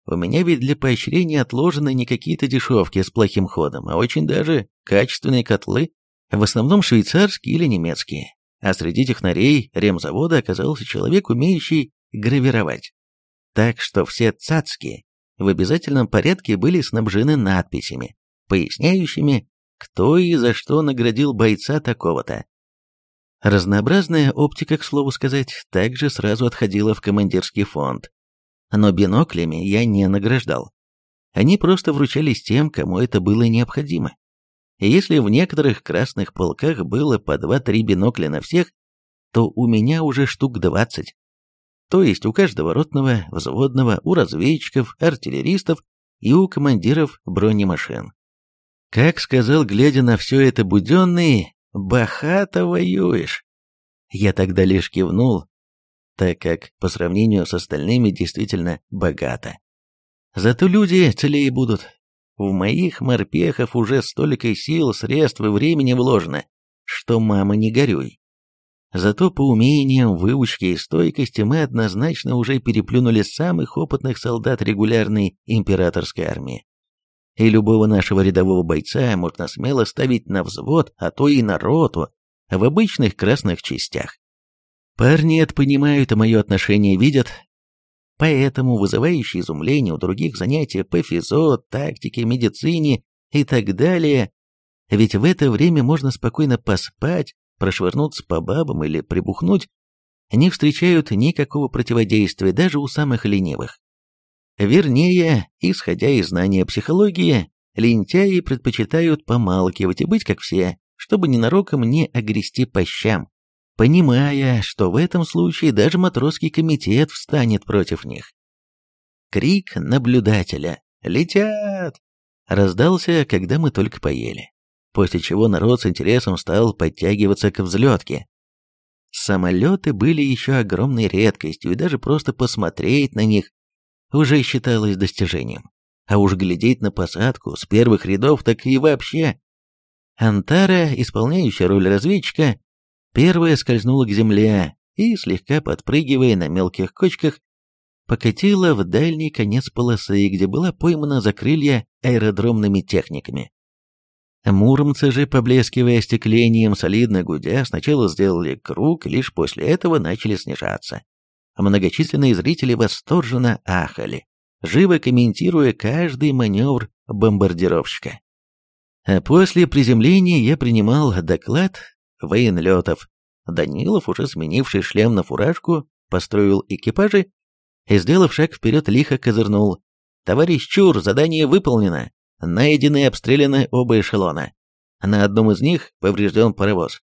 У меня ведь для поощрения отложены не какие-то дешевки с плохим ходом, а очень даже качественные котлы, в основном швейцарские или немецкие. А среди технарей ремзавода оказался человек, умеющий гравировать. Так что все цацки в обязательном порядке были снабжены надписями, поясняющими, кто и за что наградил бойца такого-то. Разнообразная оптика, к слову сказать, также сразу отходила в командирский фонд. Но биноклями я не награждал. Они просто вручались тем, кому это было необходимо. И если в некоторых красных полках было по 2-3 бинокля на всех, то у меня уже штук 20. То есть у каждого ротного, взводного, у разведчиков, артиллеристов и у командиров бронемашин. Как сказал, глядя на все это буденный, Бахато воюешь. Я тогда лишь кивнул, так как по сравнению с остальными действительно богато. Зато люди целее будут. В моих морпехов уже столько сил, средств и времени вложено, что мама не горюй. Зато по умениям, выучке и стойкости мы однозначно уже переплюнули самых опытных солдат регулярной императорской армии и любого нашего рядового бойца можно смело ставить на взвод, а то и на роту, в обычных красных частях. Парни это понимают, и мое отношение видят, поэтому вызывающие изумление у других занятия по физо, тактике, медицине и так далее Ведь в это время можно спокойно поспать, прошвырнуться по бабам или прибухнуть, не встречают никакого противодействия даже у самых ленивых. Вернее, исходя из знания психологии, лентяи предпочитают помалкивать и быть как все, чтобы ненароком не огрести по щам, понимая, что в этом случае даже матросский комитет встанет против них. Крик наблюдателя «Летят!» раздался, когда мы только поели, после чего народ с интересом стал подтягиваться к взлетке. Самолеты были еще огромной редкостью, и даже просто посмотреть на них уже считалось достижением. А уж глядеть на посадку с первых рядов так и вообще. Антара, исполняющая роль разведчика, первая скользнула к земле и, слегка подпрыгивая на мелких кочках, покатила в дальний конец полосы, где была поймана за крылья аэродромными техниками. Муромцы же, поблескивая остеклением, солидно гудя, сначала сделали круг, и лишь после этого начали снижаться. Многочисленные зрители восторженно ахали, живо комментируя каждый маневр бомбардировщика. А после приземления я принимал доклад военлетов. Данилов, уже сменивший шлем на фуражку, построил экипажи и, сделав шаг вперед, лихо козырнул. «Товарищ Чур, задание выполнено. Найдены и обстреляны оба эшелона. На одном из них поврежден паровоз.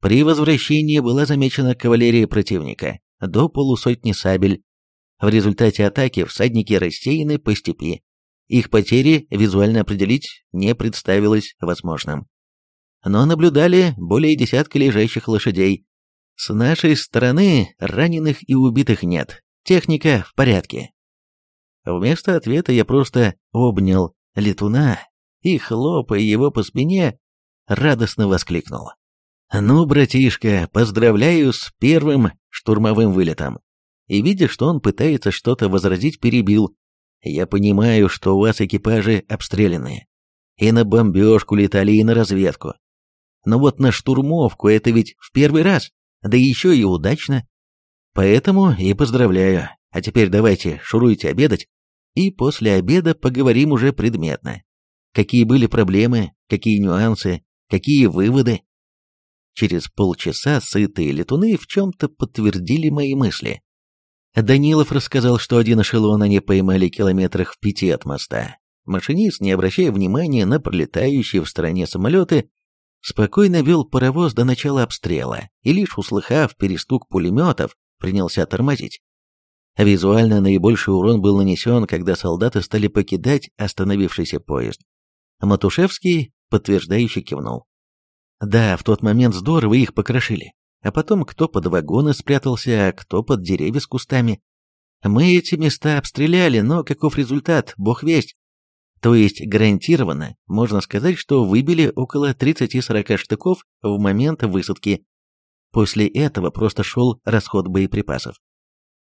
При возвращении была замечена кавалерия противника, до полусотни сабель. В результате атаки всадники рассеяны по степи. Их потери визуально определить не представилось возможным. Но наблюдали более десятка лежащих лошадей. С нашей стороны раненых и убитых нет, техника в порядке. Вместо ответа я просто обнял летуна и, хлопая его по спине, радостно воскликнул. «Ну, братишка, поздравляю с первым штурмовым вылетом!» И, видя, что он пытается что-то возразить, перебил. «Я понимаю, что у вас экипажи обстрелянные. И на бомбежку летали, и на разведку. Но вот на штурмовку это ведь в первый раз, да еще и удачно. Поэтому и поздравляю. А теперь давайте шуруйте обедать, и после обеда поговорим уже предметно. Какие были проблемы, какие нюансы, какие выводы. Через полчаса сытые летуны в чем-то подтвердили мои мысли. Данилов рассказал, что один эшелон они поймали километрах в пяти от моста. Машинист, не обращая внимания на пролетающие в стороне самолеты, спокойно вел паровоз до начала обстрела и лишь услыхав перестук пулеметов, принялся тормозить. Визуально наибольший урон был нанесен, когда солдаты стали покидать остановившийся поезд. Матушевский подтверждающе кивнул. Да, в тот момент здорово их покрошили. А потом кто под вагоны спрятался, а кто под деревья с кустами. Мы эти места обстреляли, но каков результат, бог весть. То есть гарантированно можно сказать, что выбили около 30-40 штыков в момент высадки. После этого просто шел расход боеприпасов.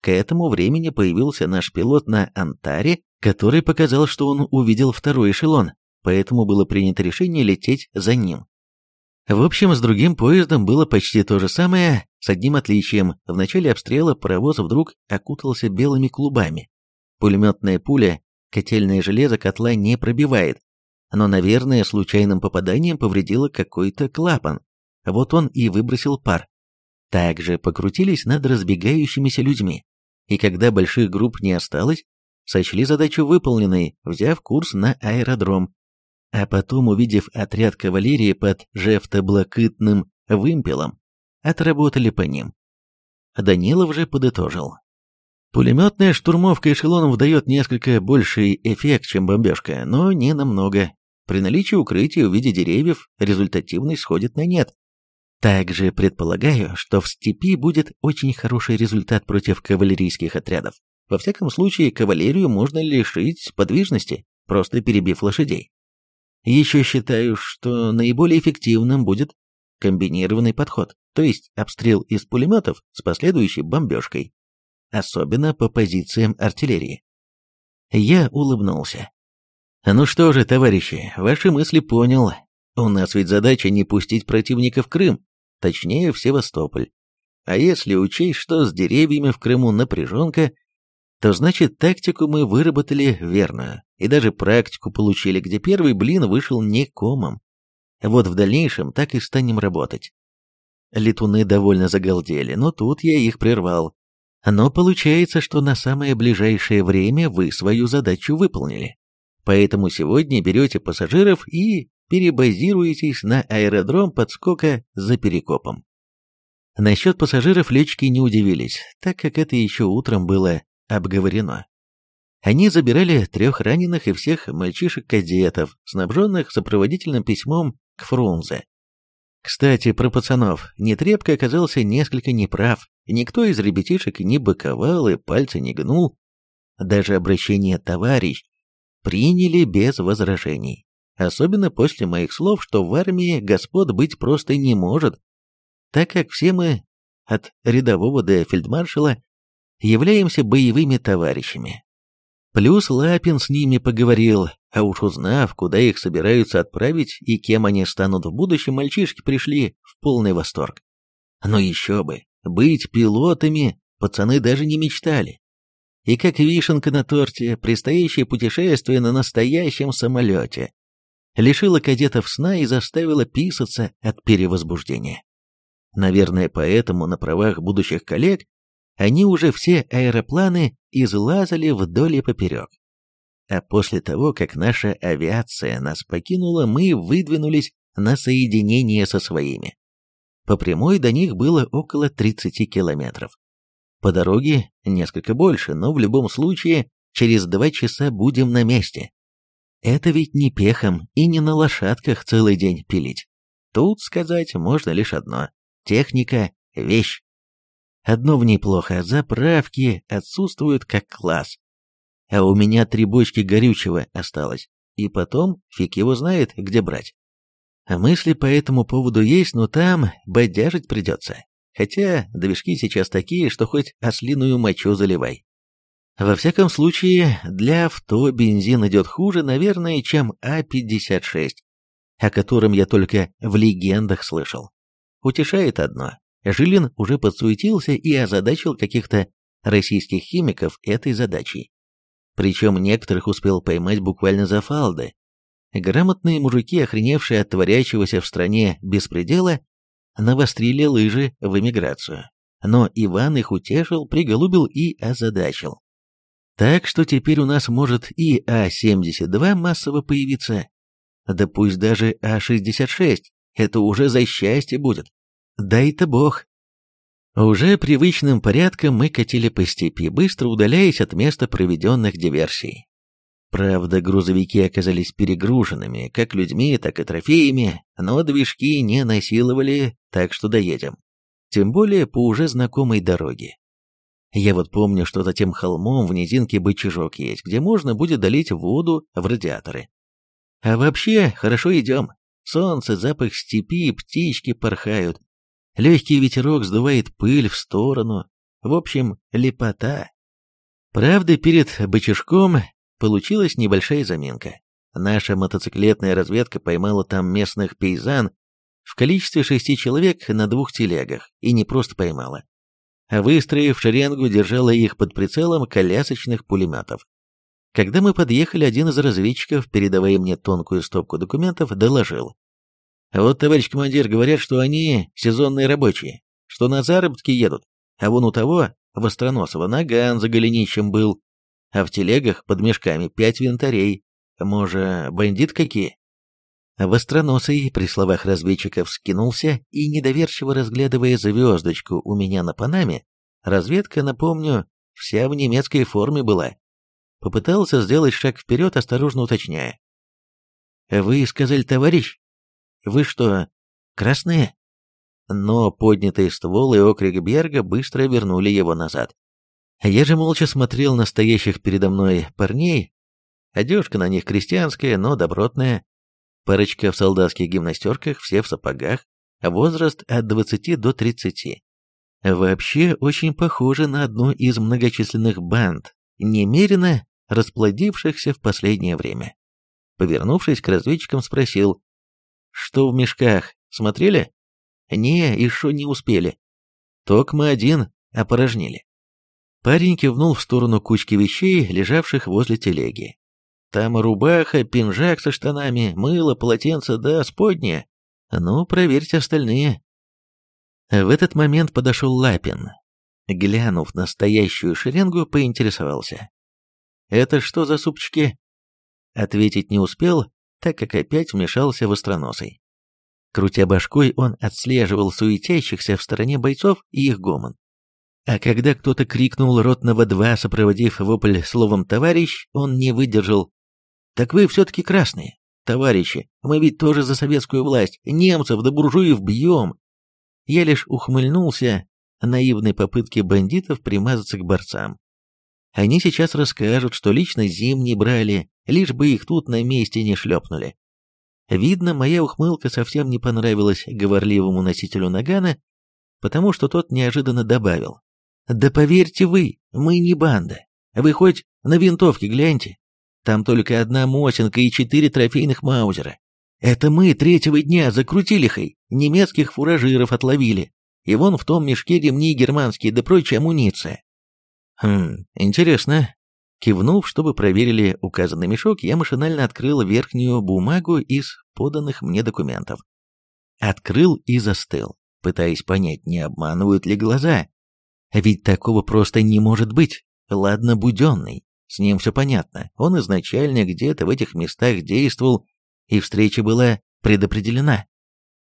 К этому времени появился наш пилот на Антаре, который показал, что он увидел второй эшелон, поэтому было принято решение лететь за ним. В общем, с другим поездом было почти то же самое, с одним отличием. В начале обстрела паровоз вдруг окутался белыми клубами. Пулеметная пуля котельное железо котла не пробивает, но, наверное, случайным попаданием повредило какой-то клапан. Вот он и выбросил пар. Также покрутились над разбегающимися людьми. И когда больших групп не осталось, сочли задачу выполненной, взяв курс на аэродром, а потом, увидев отряд кавалерии под жефтоблокытным вымпелом, отработали по ним. Данилов же подытожил. Пулеметная штурмовка эшелонов дает несколько больший эффект, чем бомбежка, но не намного. При наличии укрытия в виде деревьев результативность сходит на нет. Также предполагаю, что в степи будет очень хороший результат против кавалерийских отрядов. Во всяком случае, кавалерию можно лишить подвижности, просто перебив лошадей. Еще считаю, что наиболее эффективным будет комбинированный подход, то есть обстрел из пулеметов с последующей бомбежкой, особенно по позициям артиллерии. Я улыбнулся. «Ну что же, товарищи, ваши мысли понял. У нас ведь задача не пустить противника в Крым, точнее в Севастополь. А если учесть, что с деревьями в Крыму напряженка, то значит тактику мы выработали верную, и даже практику получили, где первый блин вышел не комом. Вот в дальнейшем так и станем работать. Летуны довольно загалдели, но тут я их прервал. Но получается, что на самое ближайшее время вы свою задачу выполнили. Поэтому сегодня берете пассажиров и перебазируетесь на аэродром подскока за Перекопом. Насчет пассажиров летчики не удивились, так как это еще утром было обговорено. Они забирали трех раненых и всех мальчишек-кадетов, снабженных сопроводительным письмом к Фрунзе. Кстати, про пацанов. Нетребко оказался несколько неправ. Никто из ребятишек не быковал и пальцы не гнул. Даже обращение «товарищ» приняли без возражений. Особенно после моих слов, что в армии господ быть просто не может, так как все мы, от рядового до фельдмаршала, являемся боевыми товарищами. Плюс Лапин с ними поговорил, а уж узнав, куда их собираются отправить и кем они станут в будущем, мальчишки пришли в полный восторг. Но еще бы, быть пилотами пацаны даже не мечтали. И как вишенка на торте, предстоящее путешествие на настоящем самолете лишило кадетов сна и заставило писаться от перевозбуждения. Наверное, поэтому на правах будущих коллег они уже все аэропланы излазали вдоль и поперек. А после того, как наша авиация нас покинула, мы выдвинулись на соединение со своими. По прямой до них было около 30 километров. По дороге несколько больше, но в любом случае через два часа будем на месте. Это ведь не пехом и не на лошадках целый день пилить. Тут сказать можно лишь одно. Техника – вещь. Одно в ней плохо – заправки отсутствуют как класс. А у меня три бочки горючего осталось, и потом фиг его знает, где брать. А мысли по этому поводу есть, но там бодяжить придется. Хотя движки сейчас такие, что хоть ослиную мочу заливай. Во всяком случае, для авто бензин идет хуже, наверное, чем А-56, о котором я только в легендах слышал. Утешает одно. Жилин уже подсуетился и озадачил каких-то российских химиков этой задачей. Причем некоторых успел поймать буквально за фалды. Грамотные мужики, охреневшие от творящегося в стране беспредела, навострили лыжи в эмиграцию. Но Иван их утешил, приголубил и озадачил. Так что теперь у нас может и А-72 массово появиться, да пусть даже А-66, это уже за счастье будет. Дай-то бог. Уже привычным порядком мы катили по степи, быстро удаляясь от места проведенных диверсий. Правда, грузовики оказались перегруженными, как людьми, так и трофеями, но движки не насиловали, так что доедем. Тем более по уже знакомой дороге. Я вот помню, что за тем холмом в низинке бычажок есть, где можно будет долить воду в радиаторы. А вообще, хорошо идем. Солнце, запах степи, птички порхают. Легкий ветерок сдувает пыль в сторону. В общем, лепота. Правда, перед бычажком получилась небольшая заминка. Наша мотоциклетная разведка поймала там местных пейзан в количестве шести человек на двух телегах, и не просто поймала, а выстроив шеренгу, держала их под прицелом колясочных пулеметов. Когда мы подъехали, один из разведчиков, передавая мне тонкую стопку документов, доложил. «Вот, товарищ командир, говорят, что они сезонные рабочие, что на заработки едут, а вон у того, Востроносова, наган за голенищем был, а в телегах под мешками пять винтарей. Может, бандит какие?» Востроносый при словах разведчиков скинулся и, недоверчиво разглядывая звездочку у меня на панаме, разведка, напомню, вся в немецкой форме была, Попытался сделать шаг вперед, осторожно уточняя. «Вы сказали, товарищ? Вы что, красные?» Но поднятый ствол и окрик Берга быстро вернули его назад. Я же молча смотрел на стоящих передо мной парней. Одежка на них крестьянская, но добротная. Парочка в солдатских гимнастерках, все в сапогах. Возраст от 20 до 30. Вообще очень похоже на одну из многочисленных банд, немерено расплодившихся в последнее время. Повернувшись к разведчикам, спросил, «Что в мешках, смотрели?» «Не, еще не успели. Токма один опорожнили». Парень кивнул в сторону кучки вещей, лежавших возле телеги. Там рубаха, пинжак со штанами, мыло, полотенце да споднее, Ну, проверьте остальные. В этот момент подошел Лапин. Глянув на стоящую шеренгу, поинтересовался. «Это что за супчики?» Ответить не успел, так как опять вмешался в остроносый. Крутя башкой, он отслеживал суетящихся в стороне бойцов и их гомон. А когда кто-то крикнул ротного два, сопроводив вопль словом «товарищ», он не выдержал. «Так вы все-таки красные, товарищи, мы ведь тоже за советскую власть, немцев да буржуев бьем!» Я лишь ухмыльнулся наивной попытке бандитов примазаться к борцам. Они сейчас расскажут, что лично зимние брали, лишь бы их тут на месте не шлепнули. Видно, моя ухмылка совсем не понравилась говорливому носителю нагана, потому что тот неожиданно добавил. «Да поверьте вы, мы не банда. Вы хоть на винтовке гляньте. Там только одна Мосинка и четыре трофейных Маузера. Это мы третьего дня закрутили хай, немецких фуражиров отловили. И вон в том мешке ремни германские да прочая амуниция». «Хм, интересно. Кивнув, чтобы проверили указанный мешок, я машинально открыл верхнюю бумагу из поданных мне документов. Открыл и застыл, пытаясь понять, не обманывают ли глаза. Ведь такого просто не может быть. Ладно, Буденный, с ним все понятно. Он изначально где-то в этих местах действовал, и встреча была предопределена.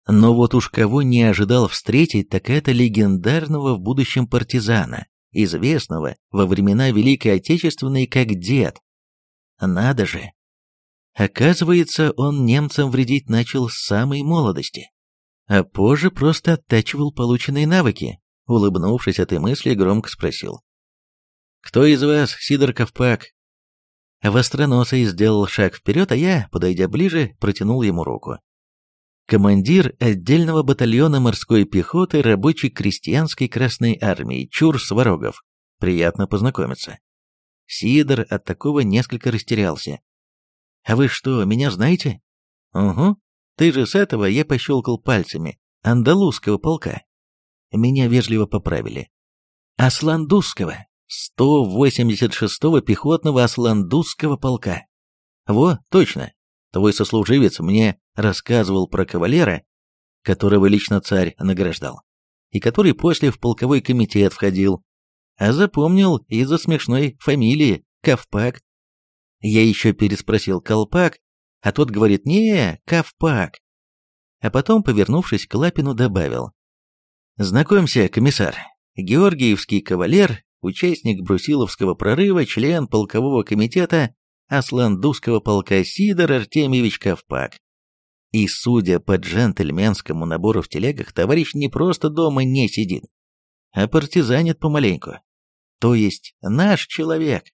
Но вот уж кого не ожидал встретить, так это легендарного в будущем партизана, известного во времена Великой Отечественной как дед. Надо же! Оказывается, он немцам вредить начал с самой молодости, а позже просто оттачивал полученные навыки. Улыбнувшись этой мысли, громко спросил. «Кто из вас Сидор Ковпак?» Востроносый сделал шаг вперед, а я, подойдя ближе, протянул ему руку. Командир отдельного батальона морской пехоты рабочей крестьянской Красной Армии Чур Сварогов. Приятно познакомиться. Сидор от такого несколько растерялся. «А вы что, меня знаете?» «Угу. Ты же с этого, я пощелкал пальцами, андалузского полка». Меня вежливо поправили. «Асландузского, 186-го пехотного Асландузского полка». «Во, точно, твой сослуживец мне рассказывал про кавалера, которого лично царь награждал, и который после в полковой комитет входил, а запомнил из-за смешной фамилии Ковпак. Я еще переспросил Колпак, а тот говорит «не, Ковпак». А потом, повернувшись к Лапину, добавил «Знакомься, комиссар, Георгиевский кавалер, участник Брусиловского прорыва, член полкового комитета Асландузского полка Сидор Артемьевич Ковпак. И, судя по джентльменскому набору в телегах, товарищ не просто дома не сидит, а партизанит помаленьку. То есть наш человек.